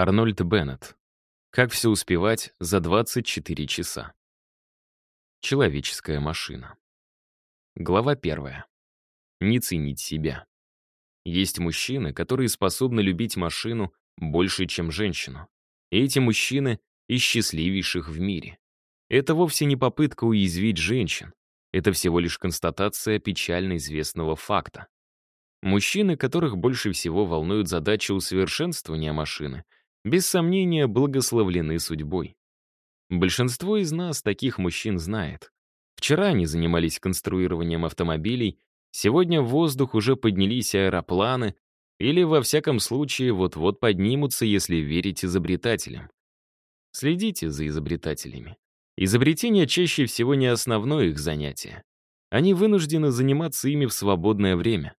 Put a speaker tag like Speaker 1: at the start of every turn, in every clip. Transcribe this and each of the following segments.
Speaker 1: Арнольд Беннет. Как все успевать за 24 часа? Человеческая машина. Глава первая. Не ценить себя. Есть мужчины, которые способны любить машину больше, чем женщину. И эти мужчины из счастливейших в мире. Это вовсе не попытка уязвить женщин. Это всего лишь констатация печально известного факта. Мужчины, которых больше всего волнует задача усовершенствования машины — без сомнения, благословлены судьбой. Большинство из нас таких мужчин знает. Вчера они занимались конструированием автомобилей, сегодня в воздух уже поднялись аэропланы, или, во всяком случае, вот-вот поднимутся, если верить изобретателям. Следите за изобретателями. Изобретение чаще всего не основное их занятие. Они вынуждены заниматься ими в свободное время.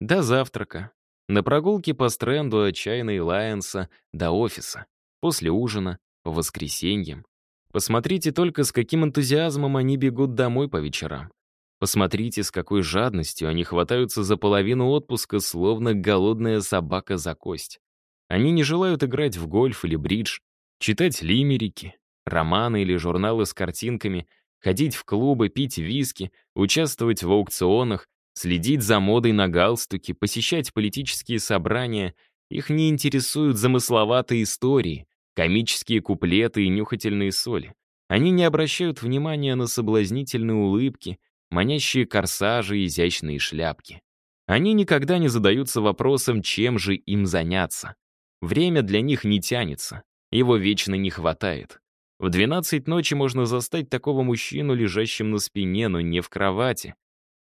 Speaker 1: До завтрака, на прогулке по стренду от чайной Лайенса до офиса. После ужина, по воскресеньям. Посмотрите только, с каким энтузиазмом они бегут домой по вечерам. Посмотрите, с какой жадностью они хватаются за половину отпуска, словно голодная собака за кость. Они не желают играть в гольф или бридж, читать лимерики, романы или журналы с картинками, ходить в клубы, пить виски, участвовать в аукционах, Следить за модой на галстуки, посещать политические собрания. Их не интересуют замысловатые истории, комические куплеты и нюхательные соли. Они не обращают внимания на соблазнительные улыбки, манящие корсажи и изящные шляпки. Они никогда не задаются вопросом, чем же им заняться. Время для них не тянется, его вечно не хватает. В 12 ночи можно застать такого мужчину, лежащим на спине, но не в кровати.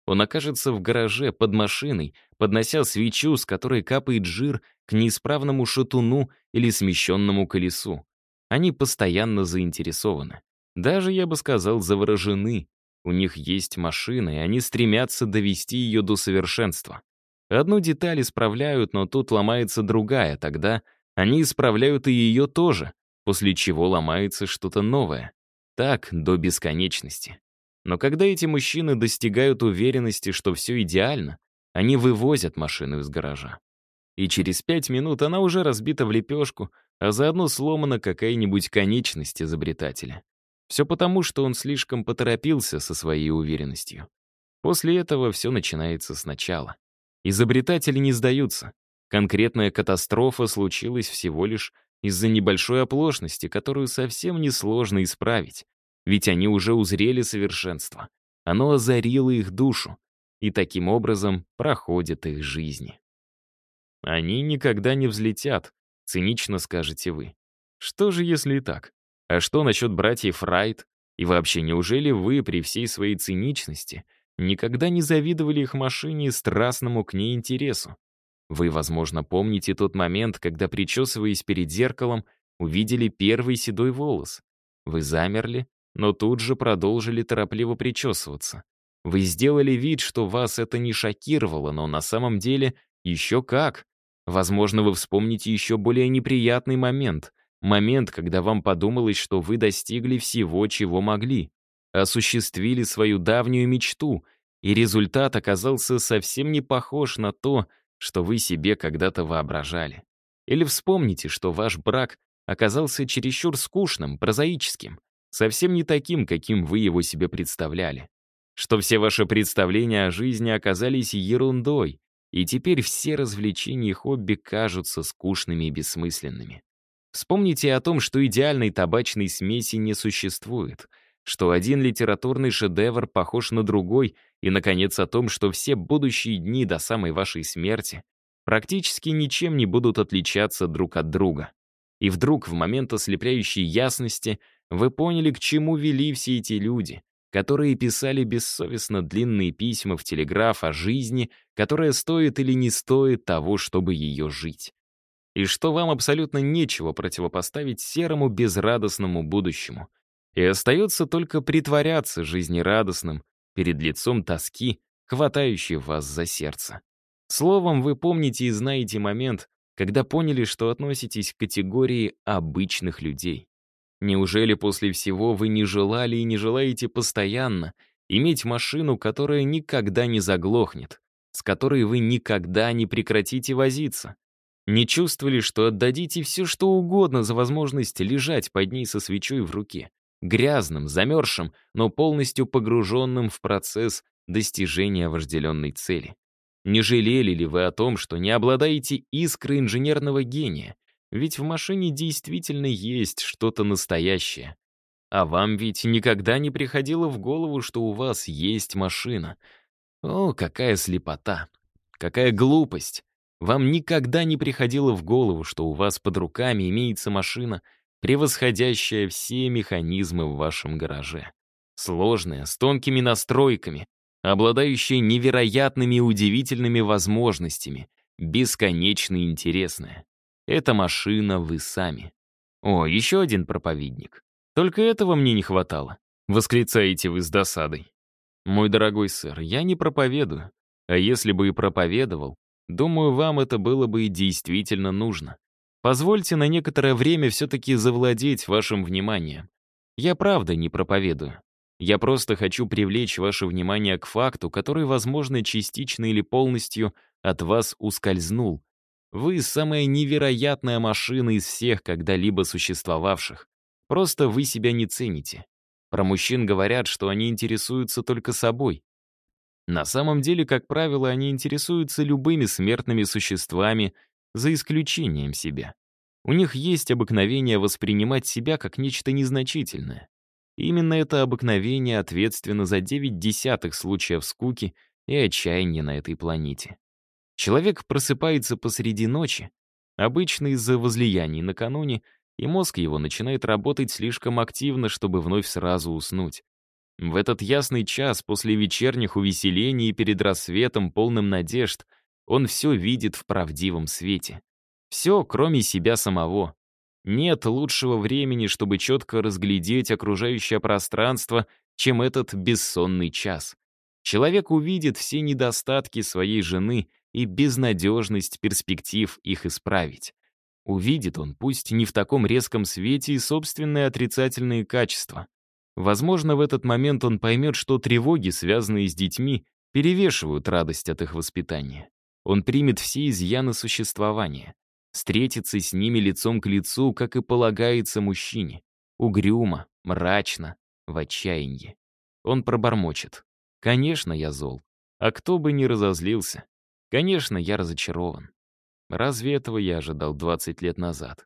Speaker 1: Он окажется в гараже под машиной, поднося свечу, с которой капает жир к неисправному шатуну или смещенному колесу. Они постоянно заинтересованы. Даже, я бы сказал, заворожены. У них есть машина, и они стремятся довести ее до совершенства. Одну деталь исправляют, но тут ломается другая, тогда они исправляют и ее тоже, после чего ломается что-то новое. Так до бесконечности. Но когда эти мужчины достигают уверенности, что все идеально, они вывозят машину из гаража. И через пять минут она уже разбита в лепешку, а заодно сломана какая-нибудь конечность изобретателя. Все потому, что он слишком поторопился со своей уверенностью. После этого все начинается сначала. Изобретатели не сдаются. Конкретная катастрофа случилась всего лишь из-за небольшой оплошности, которую совсем несложно исправить. Ведь они уже узрели совершенство. Оно озарило их душу, и таким образом проходят их жизни. Они никогда не взлетят, цинично скажете вы. Что же, если и так? А что насчет братьев Райт? И вообще, неужели вы при всей своей циничности никогда не завидовали их машине и страстному к ней интересу? Вы, возможно, помните тот момент, когда, причесываясь перед зеркалом, увидели первый седой волос. Вы замерли, но тут же продолжили торопливо причесываться. Вы сделали вид, что вас это не шокировало, но на самом деле еще как. Возможно, вы вспомните еще более неприятный момент. Момент, когда вам подумалось, что вы достигли всего, чего могли. Осуществили свою давнюю мечту, и результат оказался совсем не похож на то, что вы себе когда-то воображали. Или вспомните, что ваш брак оказался чересчур скучным, прозаическим совсем не таким, каким вы его себе представляли. Что все ваши представления о жизни оказались ерундой, и теперь все развлечения и хобби кажутся скучными и бессмысленными. Вспомните о том, что идеальной табачной смеси не существует, что один литературный шедевр похож на другой, и, наконец, о том, что все будущие дни до самой вашей смерти практически ничем не будут отличаться друг от друга. И вдруг, в момент ослепляющей ясности, вы поняли, к чему вели все эти люди, которые писали бессовестно длинные письма в телеграф о жизни, которая стоит или не стоит того, чтобы ее жить. И что вам абсолютно нечего противопоставить серому безрадостному будущему. И остается только притворяться жизнерадостным перед лицом тоски, хватающей вас за сердце. Словом, вы помните и знаете момент, когда поняли, что относитесь к категории обычных людей. Неужели после всего вы не желали и не желаете постоянно иметь машину, которая никогда не заглохнет, с которой вы никогда не прекратите возиться? Не чувствовали, что отдадите все, что угодно за возможность лежать под ней со свечой в руке. Грязным, замерзшим, но полностью погруженным в процесс достижения вожделенной цели. Не жалели ли вы о том, что не обладаете искрой инженерного гения? Ведь в машине действительно есть что-то настоящее. А вам ведь никогда не приходило в голову, что у вас есть машина. О, какая слепота! Какая глупость! Вам никогда не приходило в голову, что у вас под руками имеется машина, превосходящая все механизмы в вашем гараже. Сложная, с тонкими настройками, обладающая невероятными и удивительными возможностями, бесконечно интересная. Эта машина вы сами. О, еще один проповедник. Только этого мне не хватало. Восклицаете вы с досадой. Мой дорогой сэр, я не проповедую. А если бы и проповедовал, думаю, вам это было бы и действительно нужно. Позвольте на некоторое время все-таки завладеть вашим вниманием. Я правда не проповедую. Я просто хочу привлечь ваше внимание к факту, который, возможно, частично или полностью от вас ускользнул. Вы — самая невероятная машина из всех когда-либо существовавших. Просто вы себя не цените. Про мужчин говорят, что они интересуются только собой. На самом деле, как правило, они интересуются любыми смертными существами, за исключением себя. У них есть обыкновение воспринимать себя как нечто незначительное. Именно это обыкновение ответственно за 9 десятых случаев скуки и отчаяния на этой планете. Человек просыпается посреди ночи, обычно из-за возлияний накануне, и мозг его начинает работать слишком активно, чтобы вновь сразу уснуть. В этот ясный час после вечерних увеселений и перед рассветом, полным надежд, он все видит в правдивом свете. Все, кроме себя самого. Нет лучшего времени, чтобы четко разглядеть окружающее пространство, чем этот бессонный час. Человек увидит все недостатки своей жены и безнадежность перспектив их исправить. Увидит он, пусть не в таком резком свете, и собственные отрицательные качества. Возможно, в этот момент он поймет, что тревоги, связанные с детьми, перевешивают радость от их воспитания. Он примет все изъяны существования встретиться с ними лицом к лицу, как и полагается мужчине. Угрюмо, мрачно, в отчаянии. Он пробормочет. «Конечно, я зол. А кто бы не разозлился? Конечно, я разочарован. Разве этого я ожидал 20 лет назад?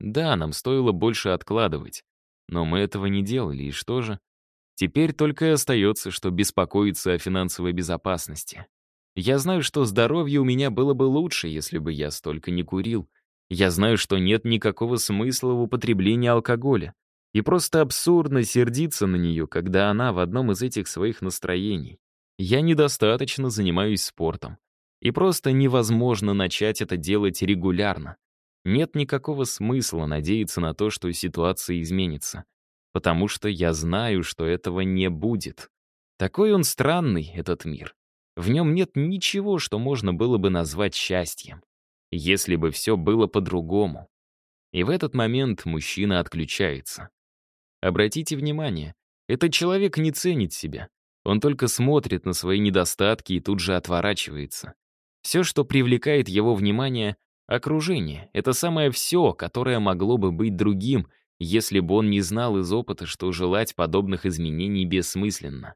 Speaker 1: Да, нам стоило больше откладывать. Но мы этого не делали, и что же? Теперь только и остается, что беспокоиться о финансовой безопасности. Я знаю, что здоровье у меня было бы лучше, если бы я столько не курил. Я знаю, что нет никакого смысла в употреблении алкоголя. И просто абсурдно сердиться на нее, когда она в одном из этих своих настроений. Я недостаточно занимаюсь спортом. И просто невозможно начать это делать регулярно. Нет никакого смысла надеяться на то, что ситуация изменится. Потому что я знаю, что этого не будет. Такой он странный, этот мир. В нем нет ничего, что можно было бы назвать счастьем. Если бы все было по-другому. И в этот момент мужчина отключается. Обратите внимание, этот человек не ценит себя. Он только смотрит на свои недостатки и тут же отворачивается. Все, что привлекает его внимание — окружение. Это самое все, которое могло бы быть другим, если бы он не знал из опыта, что желать подобных изменений бессмысленно.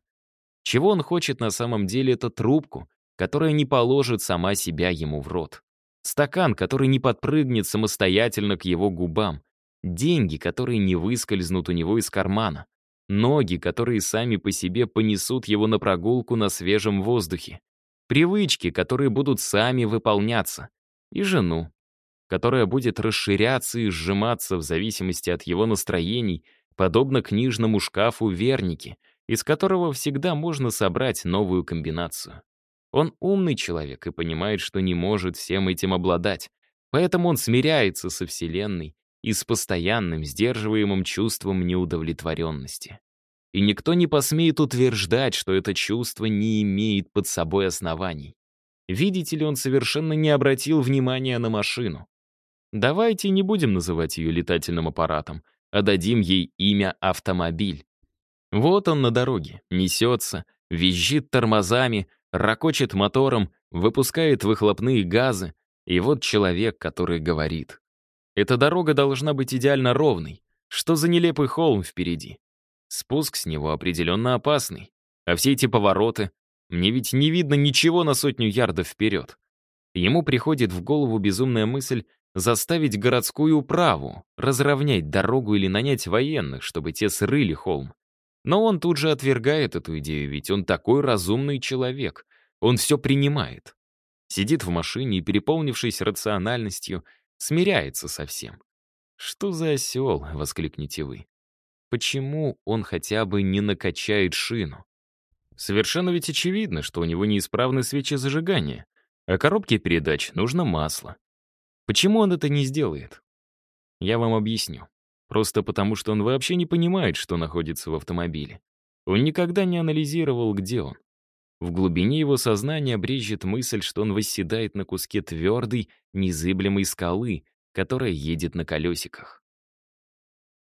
Speaker 1: Чего он хочет на самом деле, это трубку, которая не положит сама себя ему в рот. Стакан, который не подпрыгнет самостоятельно к его губам. Деньги, которые не выскользнут у него из кармана. Ноги, которые сами по себе понесут его на прогулку на свежем воздухе. Привычки, которые будут сами выполняться. И жену, которая будет расширяться и сжиматься в зависимости от его настроений, подобно книжному шкафу Верники, из которого всегда можно собрать новую комбинацию. Он умный человек и понимает, что не может всем этим обладать, поэтому он смиряется со Вселенной и с постоянным, сдерживаемым чувством неудовлетворенности. И никто не посмеет утверждать, что это чувство не имеет под собой оснований. Видите ли, он совершенно не обратил внимания на машину. Давайте не будем называть ее летательным аппаратом, а дадим ей имя автомобиль. Вот он на дороге, несется, визжит тормозами, ракочет мотором, выпускает выхлопные газы, И вот человек, который говорит. Эта дорога должна быть идеально ровной. Что за нелепый холм впереди? Спуск с него определенно опасный. А все эти повороты... Мне ведь не видно ничего на сотню ярдов вперед. Ему приходит в голову безумная мысль заставить городскую управу разровнять дорогу или нанять военных, чтобы те срыли холм. Но он тут же отвергает эту идею, ведь он такой разумный человек. Он все принимает. Сидит в машине и, переполнившись рациональностью, смиряется со всем. «Что за осел?» — воскликнете вы. Почему он хотя бы не накачает шину? Совершенно ведь очевидно, что у него неисправны свечи зажигания, а коробке передач нужно масло. Почему он это не сделает? Я вам объясню. Просто потому, что он вообще не понимает, что находится в автомобиле. Он никогда не анализировал, где он. В глубине его сознания брежет мысль, что он восседает на куске твердой, незыблемой скалы, которая едет на колесиках.